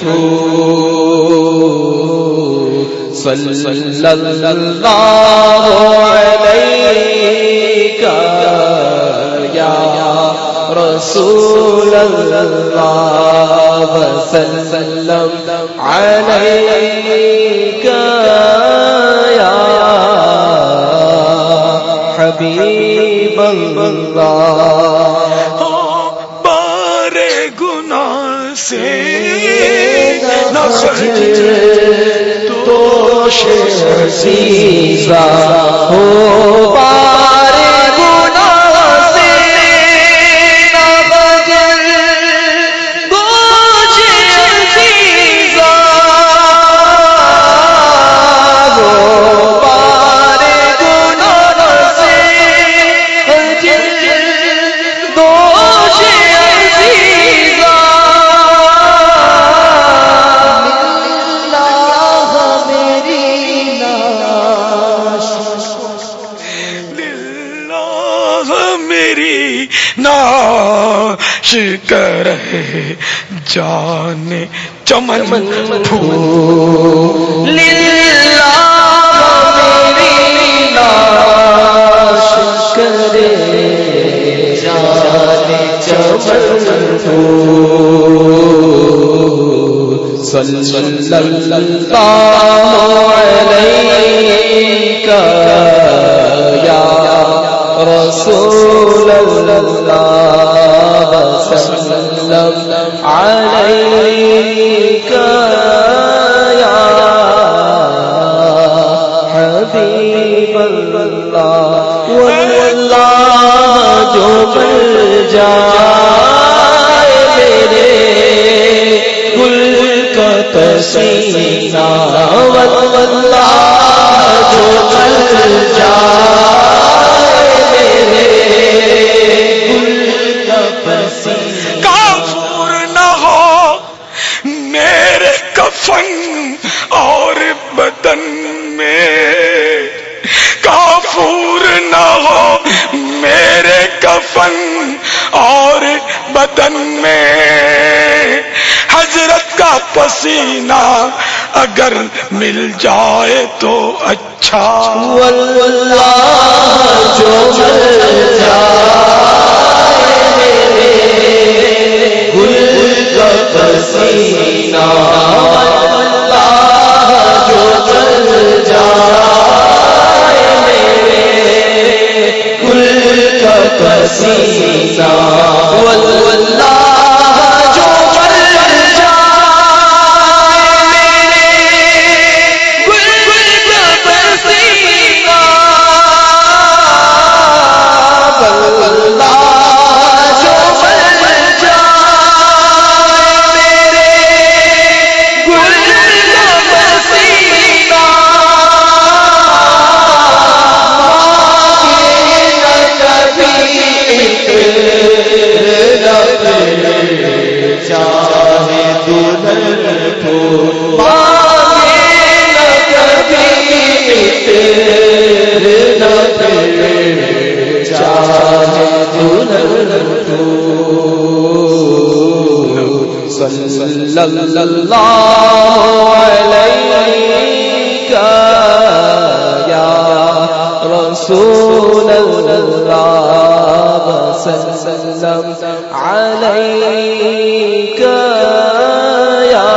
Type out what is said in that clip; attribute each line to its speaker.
Speaker 1: تو صلی اللہ علیہ یا رسول اللہ وسلم علیہ یا حبیب اللہ
Speaker 2: سے نہ
Speaker 1: تو شیزا ہو
Speaker 2: پا میری ناش کرے جانے چمن پھول۔
Speaker 1: للہ میری لاش کرے جانے چمن صلی اللہ علیکہ یا رسول اللہ وسلم علیکہ یا حبیب اللہ واللہ جو مل جائے میرے گل کا تسینہ
Speaker 2: کافور نہ ہو، میرے کفن اور بدن میں۔ کافور نہ ہو، میرے کفن اور بدن میں۔ حضرت کا پسینہ اگر مل جائے تو اچھا۔
Speaker 1: واللہ جو دلہن کو صلی اللہ رسول اللہ وسلم علیک یا